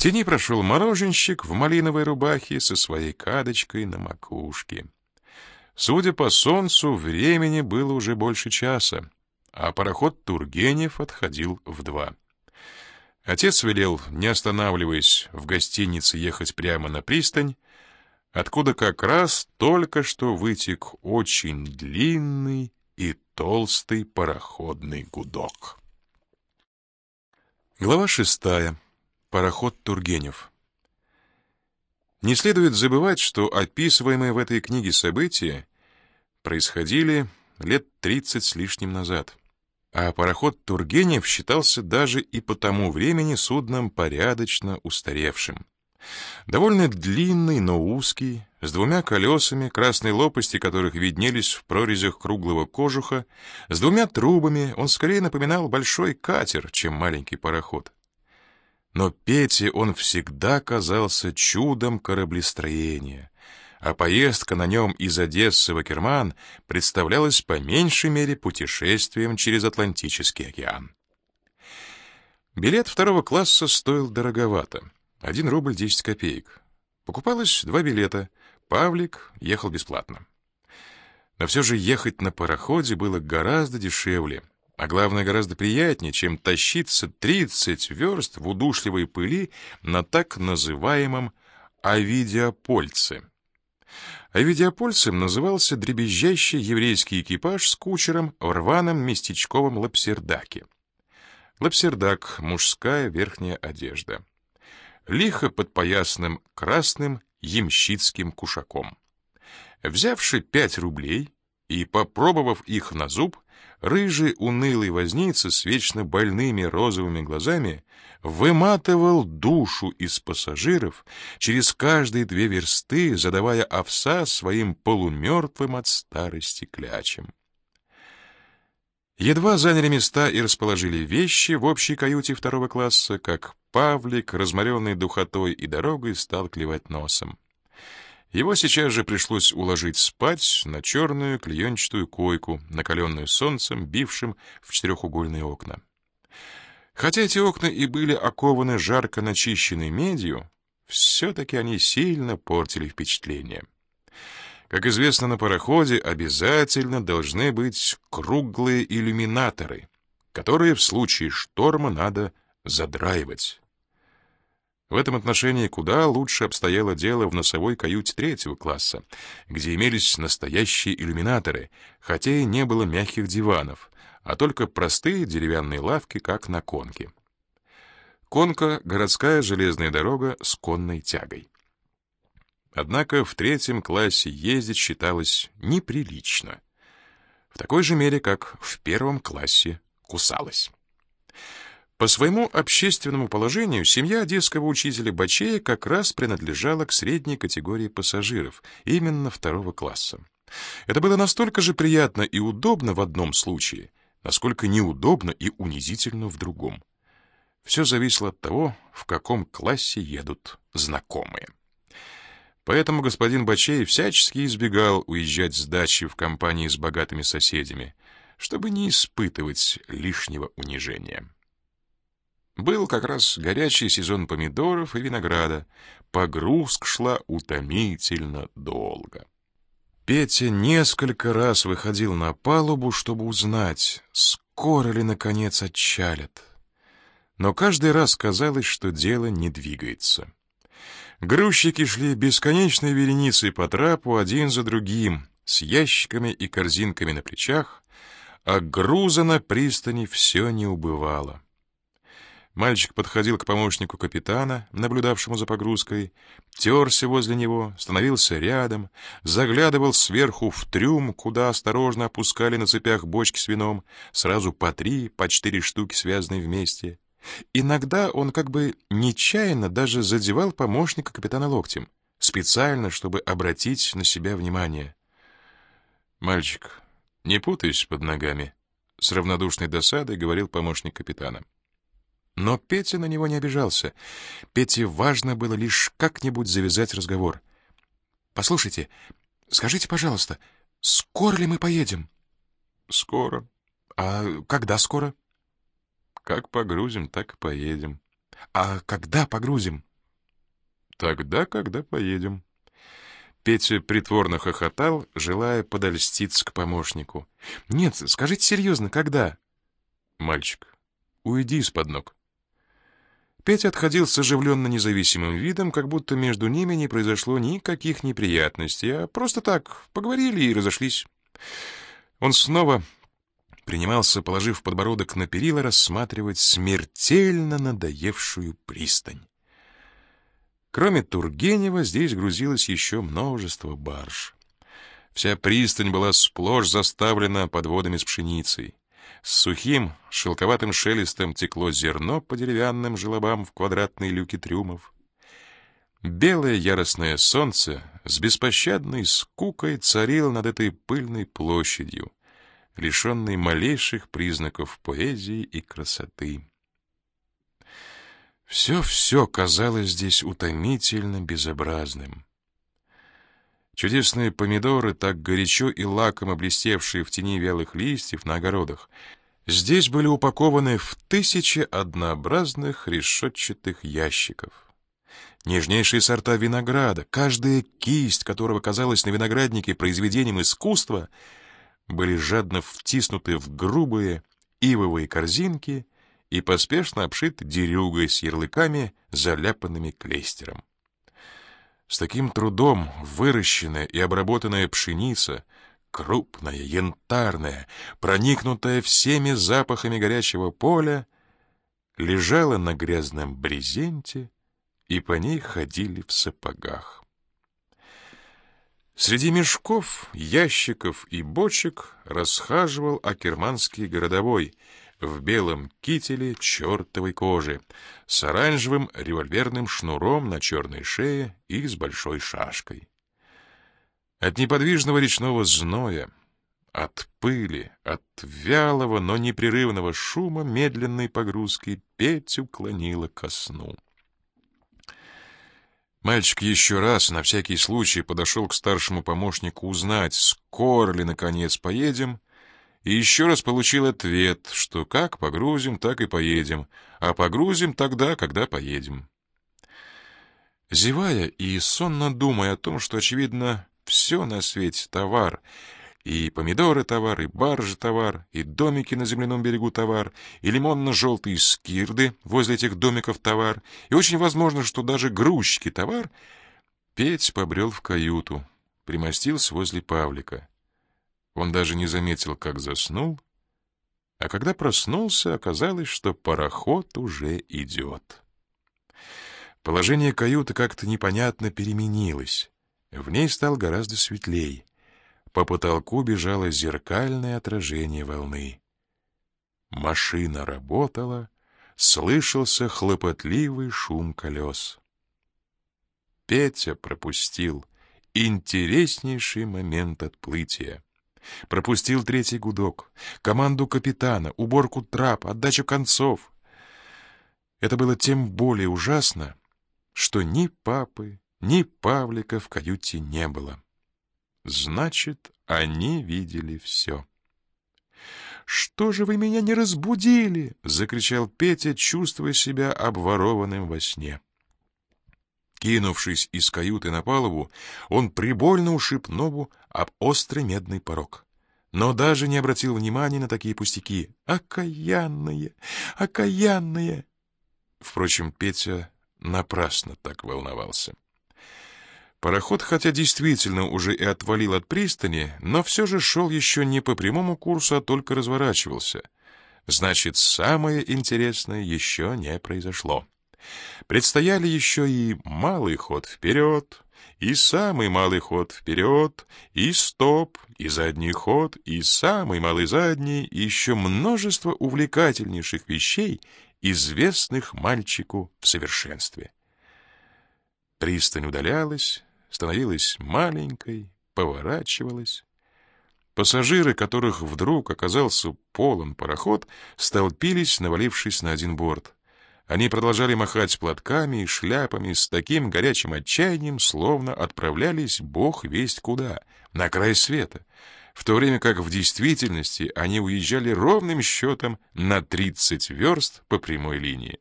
Тени прошел мороженщик в малиновой рубахе со своей кадочкой на макушке. Судя по солнцу, времени было уже больше часа, а пароход Тургенев отходил в два. Отец велел, не останавливаясь в гостинице, ехать прямо на пристань, откуда как раз только что вытек очень длинный и толстый пароходный гудок. Глава шестая. Пароход Тургенев. Не следует забывать, что описываемые в этой книге события происходили лет тридцать с лишним назад. А пароход Тургенев считался даже и по тому времени судном порядочно устаревшим. Довольно длинный, но узкий, с двумя колесами, красной лопасти которых виднелись в прорезях круглого кожуха, с двумя трубами, он скорее напоминал большой катер, чем маленький пароход. Но Пете он всегда казался чудом кораблестроения, а поездка на нем из Одессы в Акерман представлялась по меньшей мере путешествием через Атлантический океан. Билет второго класса стоил дороговато — один рубль десять копеек. Покупалось два билета. Павлик ехал бесплатно. Но все же ехать на пароходе было гораздо дешевле, а главное, гораздо приятнее, чем тащиться 30 верст в удушливой пыли на так называемом Авидиопольце. Авидиопольцем назывался дребезжащий еврейский экипаж с кучером в рваном местечковом лапсердаке. Лапсердак — мужская верхняя одежда лихо подпоясным красным ямщицким кушаком. Взявши пять рублей и попробовав их на зуб, рыжий унылый возница с вечно больными розовыми глазами выматывал душу из пассажиров через каждые две версты, задавая овса своим полумертвым от старости клячем. Едва заняли места и расположили вещи в общей каюте второго класса, как Павлик, разморенный духотой и дорогой, стал клевать носом. Его сейчас же пришлось уложить спать на черную клеенчатую койку, накаленную солнцем, бившим в четырехугольные окна. Хотя эти окна и были окованы жарко начищенной медью, все-таки они сильно портили впечатление. Как известно, на пароходе обязательно должны быть круглые иллюминаторы, которые в случае шторма надо задраивать. В этом отношении куда лучше обстояло дело в носовой каюте третьего класса, где имелись настоящие иллюминаторы, хотя и не было мягких диванов, а только простые деревянные лавки, как на конке. Конка — городская железная дорога с конной тягой. Однако в третьем классе ездить считалось неприлично. В такой же мере, как в первом классе кусалось. По своему общественному положению семья одесского учителя Бачея как раз принадлежала к средней категории пассажиров, именно второго класса. Это было настолько же приятно и удобно в одном случае, насколько неудобно и унизительно в другом. Все зависело от того, в каком классе едут знакомые. Поэтому господин Бачей всячески избегал уезжать с дачи в компании с богатыми соседями, чтобы не испытывать лишнего унижения. Был как раз горячий сезон помидоров и винограда. Погрузка шла утомительно долго. Петя несколько раз выходил на палубу, чтобы узнать, скоро ли, наконец, отчалят. Но каждый раз казалось, что дело не двигается. Грузчики шли бесконечной вереницей по трапу один за другим, с ящиками и корзинками на плечах, а груза на пристани все не убывало. Мальчик подходил к помощнику капитана, наблюдавшему за погрузкой, терся возле него, становился рядом, заглядывал сверху в трюм, куда осторожно опускали на цепях бочки с вином, сразу по три, по четыре штуки связанные вместе — Иногда он как бы нечаянно даже задевал помощника капитана локтем, специально, чтобы обратить на себя внимание. «Мальчик, не путайся под ногами», — с равнодушной досадой говорил помощник капитана. Но Петя на него не обижался. Пете важно было лишь как-нибудь завязать разговор. «Послушайте, скажите, пожалуйста, скоро ли мы поедем?» «Скоро». «А когда скоро?» Как погрузим, так и поедем. А когда погрузим? Тогда, когда поедем. Петя притворно хохотал, желая подольститься к помощнику. «Нет, скажите серьезно, когда?» «Мальчик, уйди из-под ног». Петя отходил с оживленно независимым видом, как будто между ними не произошло никаких неприятностей, а просто так поговорили и разошлись. Он снова принимался, положив подбородок на перила, рассматривать смертельно надоевшую пристань. Кроме Тургенева, здесь грузилось еще множество барж. Вся пристань была сплошь заставлена подводами с пшеницей. С сухим, шелковатым шелестом текло зерно по деревянным желобам в квадратные люки трюмов. Белое яростное солнце с беспощадной скукой царило над этой пыльной площадью, лишенной малейших признаков поэзии и красоты. Все-все казалось здесь утомительно безобразным. Чудесные помидоры, так горячо и лакомо блестевшие в тени вялых листьев на огородах, здесь были упакованы в тысячи однообразных решетчатых ящиков. Нежнейшие сорта винограда, каждая кисть, которого казалась на винограднике произведением искусства, были жадно втиснуты в грубые ивовые корзинки и поспешно обшит дерюгой с ярлыками, заляпанными клейстером. С таким трудом выращенная и обработанная пшеница, крупная, янтарная, проникнутая всеми запахами горячего поля, лежала на грязном брезенте, и по ней ходили в сапогах. Среди мешков, ящиков и бочек расхаживал акерманский городовой — в белом кителе чертовой кожи, с оранжевым револьверным шнуром на черной шее и с большой шашкой. От неподвижного речного зноя, от пыли, от вялого, но непрерывного шума медленной погрузки Петю клонило ко сну. Мальчик еще раз, на всякий случай, подошел к старшему помощнику узнать, скоро ли, наконец, поедем, и еще раз получил ответ, что как погрузим, так и поедем, а погрузим тогда, когда поедем. Зевая и сонно думая о том, что, очевидно, все на свете товар, и помидоры товар, и баржи товар, и домики на земляном берегу товар, и лимонно-желтые скирды возле этих домиков товар, и очень возможно, что даже грузчики товар, Петь побрел в каюту, примостился возле Павлика. Он даже не заметил, как заснул, а когда проснулся, оказалось, что пароход уже идет. Положение каюты как-то непонятно переменилось. В ней стал гораздо светлей. По потолку бежало зеркальное отражение волны. Машина работала, слышался хлопотливый шум колес. Петя пропустил интереснейший момент отплытия. Пропустил третий гудок, команду капитана, уборку трап, отдачу концов. Это было тем более ужасно, что ни папы, ни Павлика в каюте не было. Значит, они видели все. «Что же вы меня не разбудили?» — закричал Петя, чувствуя себя обворованным во сне. Кинувшись из каюты на палубу, он прибольно ушиб ногу об острый медный порог. Но даже не обратил внимания на такие пустяки. «Окаянные! Окаянные!» Впрочем, Петя напрасно так волновался. Пароход, хотя действительно уже и отвалил от пристани, но все же шел еще не по прямому курсу, а только разворачивался. Значит, самое интересное еще не произошло. Предстояли еще и малый ход вперед, и самый малый ход вперед, и стоп, и задний ход, и самый малый задний, и еще множество увлекательнейших вещей, известных мальчику в совершенстве. Пристань удалялась, становилась маленькой, поворачивалась. Пассажиры, которых вдруг оказался полон пароход, столпились, навалившись на один борт — они продолжали махать платками и шляпами с таким горячим отчаянием, словно отправлялись бог весть куда, на край света, в то время как в действительности они уезжали ровным счетом на 30 верст по прямой линии.